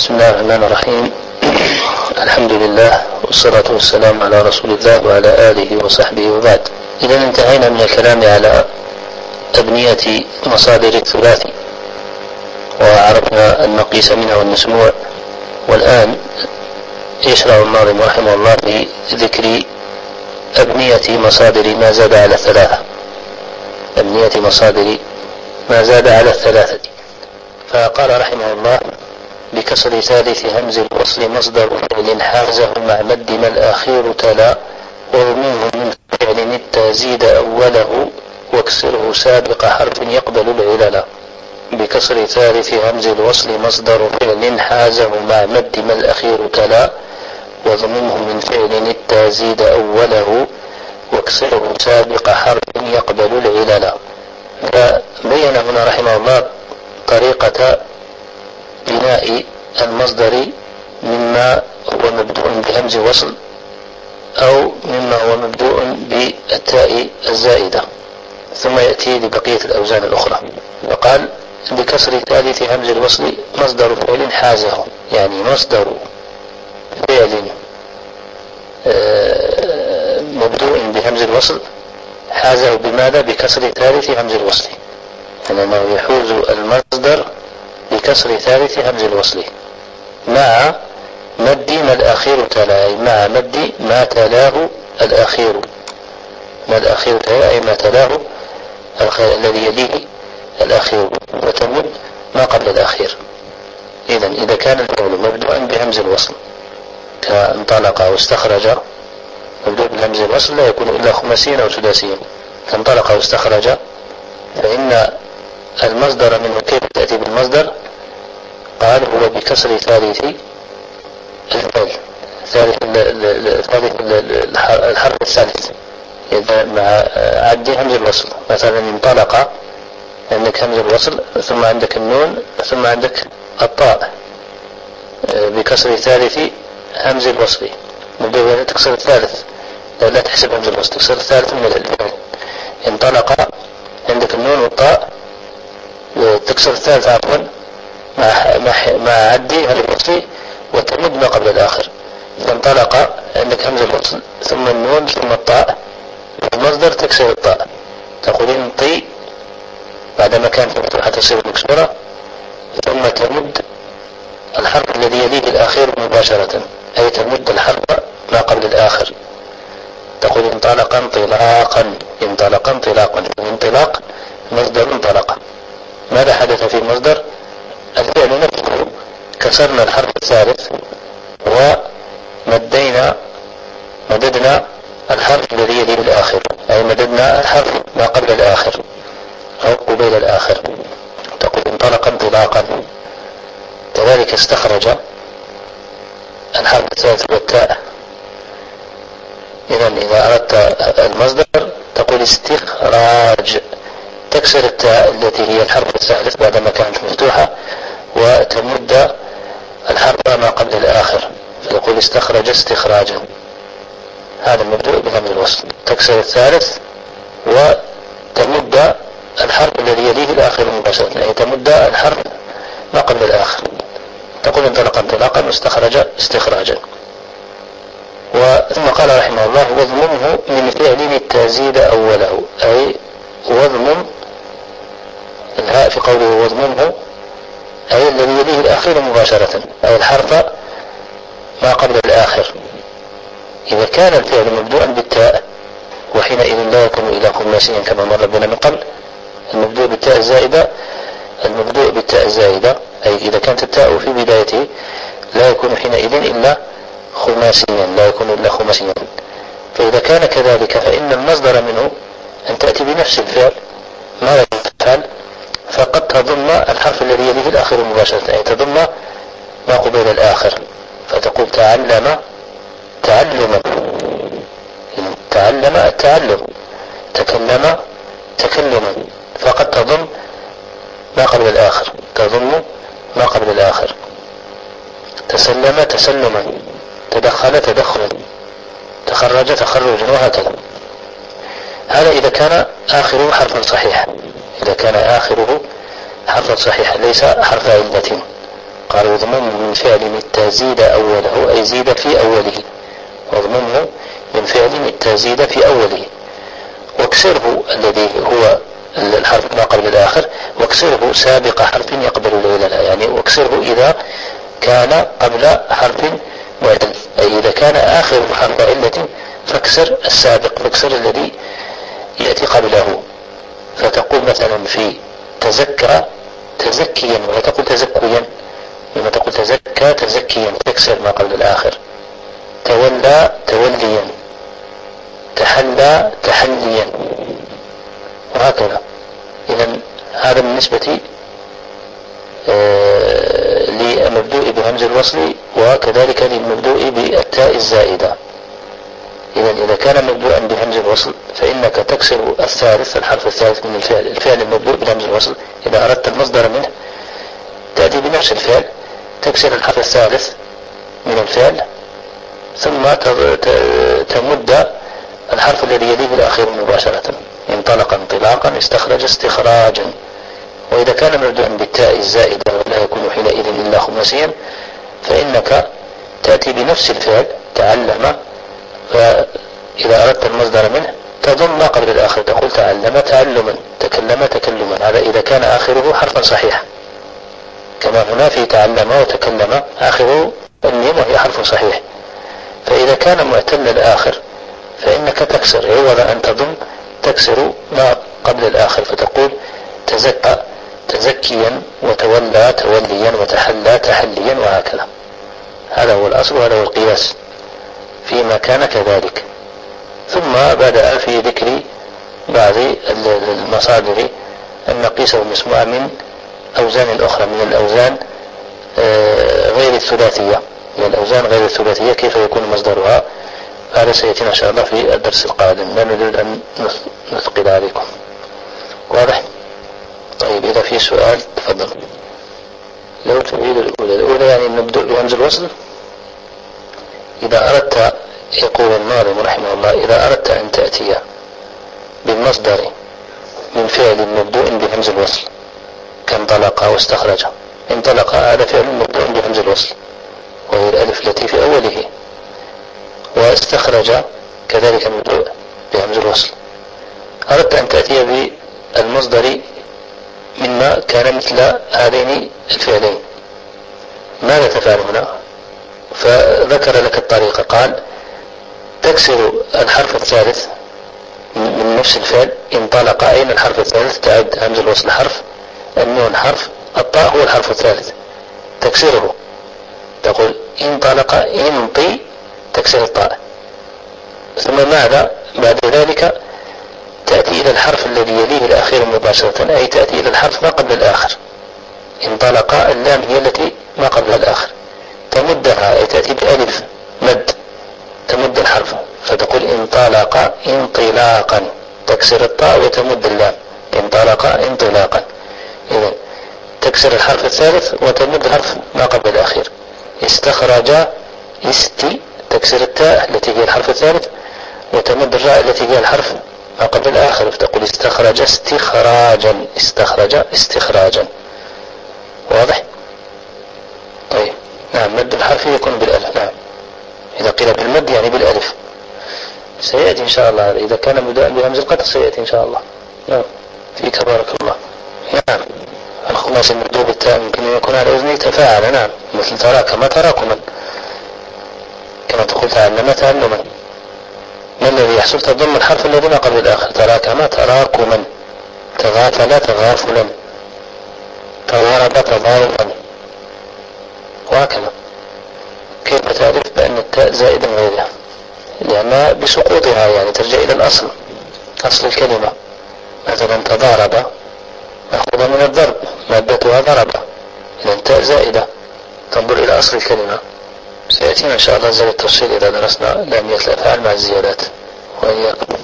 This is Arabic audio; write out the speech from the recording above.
بسم الله الرحمن الرحيم. الحمد لله والصلاة والسلام على رسول الله وعلى آله وصحبه وبعد. إذا انتهينا من الكلام على أبنية مصادر الثلاثي. وعرفنا المقيس منها والمسموع والآن يشرع الناظم رحمه الله في ذكر أبنية مصادر ما زاد على الثلاثة. أبنية مصادر ما زاد على الثلاثة. فقال رحمه الله بكسر ثالث همز الوصل مصدر فعل حازه مع مد ما الأخير تلا. وضمنه من فعل التازيد أوله. واكسره سابق حرف يقبل العلل. بكسر ثالث همز الوصل مصدر فعل حازه مع مد ما الأخير تلا. وضمنه من فعل التازيد أوله. واكسره سابق حرف يقبل العلل. فبين هنا رحمه الله طريقة بناء المصدر مما هو مبدوء بهمز وصل أو مما هو مبدوء بالتاء الزائدة. ثم يأتي لبقية الأوزان الأخرى. وقال بكسر ثالث همز الوصل مصدر فعل حازه يعني مصدر فعل آه، مبدوء بهمز الوصل. حازه بماذا؟ بكسر ثالث همز الوصل. يعني أنه يحوز المصدر بكسر ثالث همز الوصل. مع مد ما الأخير تلا أي مع مد ما تلاه الأخير. ما الأخير تلاه أي ما تلاه الذي يليه الأخير. وتمد ما قبل الأخير. إذا إذا كان الفعل مبدوءا بهمز الوصل. كانطلق أو استخرج مبدوء بهمز الوصل لا يكون إلا خماسيا أو سداسيا كانطلق أو استخرج فإن المصدر منه كيف تأتي بالمصدر؟ قال هو بكسر ثالث الفعل ثالث ثالث الحرف الثالث. إذا مع عد همز الوصل مثلا انطلق عندك همز الوصل ثم عندك النون ثم عندك الطاء. بكسر ثالث همز الوصل مبدأ تكسر الثالث. لا تحسب همز الوصل تكسر الثالث من الفعل انطلق عندك النون والطاء تكسر الثالث عفوا. مع مع عدي الوصل وتمد ما قبل الآخر. فانطلق عندك همزة الوصل ثم النون ثم الطاء. المصدر تكسر الطاء. تقول انطي بعدما كانت مفتوحة تصير مكسورة ثم تمد الحرف الذي يليه الأخير مباشرة. أي تمد الحرف ما قبل الآخر. تقول انطلق انطلاقا انطلق انطلاقا. الانطلاق مصدر انطلق. ماذا حدث في المصدر الفعل نفسه كسرنا الحرف الثالث ومدينا مددنا الحرف الذي يلي الآخر أي مددنا الحرف ما قبل الآخر أو قبيل الآخر. تقول انطلق انطلاقا. كذلك استخرج الحرف الثالث والتاء. إذا إذا أردت المصدر تقول استخراج. تكسر التاء التي هي الحرف الثالث بعدما كانت مفتوحة. وتمد الحرف ما قبل الآخر. فيقول استخرج استخراجا هذا المبدوء بضم الوصل تكسر الثالث وتمد الحرف الذي يليه الآخر مباشرة يعني تمد الحرف ما قبل الآخر. تقول انطلق انطلاقا واستخرج استخراجا. وثم قال رحمه الله واضممه من فعل التزيد أوله. أي واضمم الهاء في قوله واضممه أي الذي يليه الأخير مباشرة أي الحرف ما قبل الآخر. إذا كان الفعل مبدوءا بالتاء وحينئذ لا يكون إلى خماسيا كما مر بنا من قبل المبدوء بالتاء الزائدة المبدوء بالتاء الزائدة أي إذا كانت التاء في بدايته لا يكون حينئذ إلا خماسيا لا يكون إلا خماسيا. فإذا كان كذلك فإن المصدر منه أن تأتي بنفس الفعل ماذا تفعل فقد تضم الحرف الذي يليه الآخر مباشرة أي تضم ما قبيل الآخر. فتقول تعلم تعلما. تعلم التعلم. تكلم تكلما. فقد تضم ما قبل الآخر. تضم ما قبل الآخر. تسلم تسلما تدخل تدخلا تخرج تخرجا وهكذا. هذا إذا كان آخره حرفا صحيحا. إذا كان آخره حرفا صحيحا ليس حرف علة قال يضمن من فعل التزيد أوله أي زيد في أوله. يضمنه من فعل التزيد في أوله. واكسره الذي هو الحرف ما قبل الآخر واكسره سابق حرف يقبل العلل يعني واكسره إذا كان قبل حرف معتل أي إذا كان آخر حرف علة فاكسر السابق فاكسر الذي يأتي قبله. فتقول مثلا في تزكى تزكيا ولا تقول تزكيا لما تقول تزكى تزكيا تكسر ما قبل الآخر. تولى توليا. تحلى تحليا. وهكذا. إذا هذا بالنسبة آه، للمبدوء بهمز الوصل وكذلك للمبدوء بالتاء الزائدة. إذا إذا كان مبدوءا بهمز الوصل فإنك تكسر الثالث الحرف الثالث من الفعل الفعل المبدوء بهمز الوصل. إذا أردت المصدر منه تأتي بنفس الفعل تكسر الحرف الثالث من الفعل ثم تمد الحرف الذي يليه الأخير مباشرة انطلق انطلاقا استخرج استخراجا. وإذا كان مبدوءا بالتاء الزائدة ولا يكون حينئذ إلا خماسيا فإنك تأتي بنفس الفعل تعلم فإذا أردت المصدر منه تضم ما قبل الآخر. تقول تعلم تعلما تكلم تكلما. هذا إذا كان آخره حرفا صحيحا. كما هنا في تعلم وتكلم آخره الميم وهي حرف صحيح. فإذا كان معتل الآخر فإنك تكسر. عوض أن تضم تكسر ما قبل الآخر. فتقول تزكى تزكيا وتولى توليا وتحلى تحليا وهكذا. هذا هو الأصل وهذا هو القياس. فيما كان كذلك. ثم بدأ في ذكر بعض المصادر النقيسة والمسموعة من أوزان الأخرى من الأوزان آه، غير الثلاثية. من الأوزان غير الثلاثية كيف يكون مصدرها؟ هذا سيأتينا إن شاء الله في الدرس القادم. لا نريد أن نثقل عليكم. واضح؟ طيب إذا في سؤال تفضل. لو تريد الأولى الأولى يعني نبدأ بهمز الوصل. إذا أردت يقول الناظم رحمه الله إذا أردت أن تأتي بالمصدر من فعل مبدوء بهمز الوصل كانطلق واستخرج انطلق هذا فعل مبدوء بهمز الوصل وهي الألف التي في أوله واستخرج كذلك مبدوء بهمز الوصل. أردت أن تأتي بالمصدر مما كان مثل هذين الفعلين. ماذا تفعل هنا؟ فذكر لك الطريقة قال تكسر الحرف الثالث من نفس الفعل. انطلق أين الحرف الثالث؟ تعد همز الوصل حرف. النون حرف. الطاء هو الحرف الثالث. تكسره. تقول انطلق انطي تكسر الطاء. ثم ماذا؟ بعد ذلك تأتي إلى الحرف الذي يليه الأخير مباشرة أي تأتي إلى الحرف ما قبل الآخر. انطلق اللام هي التي ما قبل الآخر. تمدها تأتي بألف مد تمد الحرف فتقول انطلق انطلاقا. تكسر الطاء وتمد اللام انطلق انطلاقا. إذا تكسر الحرف الثالث وتمد الحرف ما قبل الأخير. استخرج استي تكسر التاء التي هي الحرف الثالث وتمد الراء التي هي الحرف ما قبل الآخر. فتقول استخرج استخراجا استخرج استخراجا. واضح؟ نعم مد الحرف يكون بالألف نعم. إذا قيل بالمد يعني بالألف. سيأتي إن شاء الله إذا كان مداء بهمز القطع سيأتي إن شاء الله. نعم. فيك بارك الله. نعم. الخلاص المردود بالتاء يمكن أن يكون على وزن تفاعل نعم. مثل تراكم تراكما كما تقول تعلم تعلما. ما الذي يحصل؟ تضم الحرف الذي ما قبل الآخر. تراكم تراكما تغافل تغافلا. تضارب تضاربا. وهكذا. كيف تعرف بأن التاء زائد من غيرها. لأنها بسقوطها يعني ترجع إلى الأصل. أصل الكلمة. مثلا تضارب. مأخوذة من الضرب. مادتها ضرب. إذا التاء زائدة. تنظر إلى أصل الكلمة. سيأتينا إن شاء الله زي التفصيل إذا درسنا لامية الأفعال مع الزيادات. وإياكم.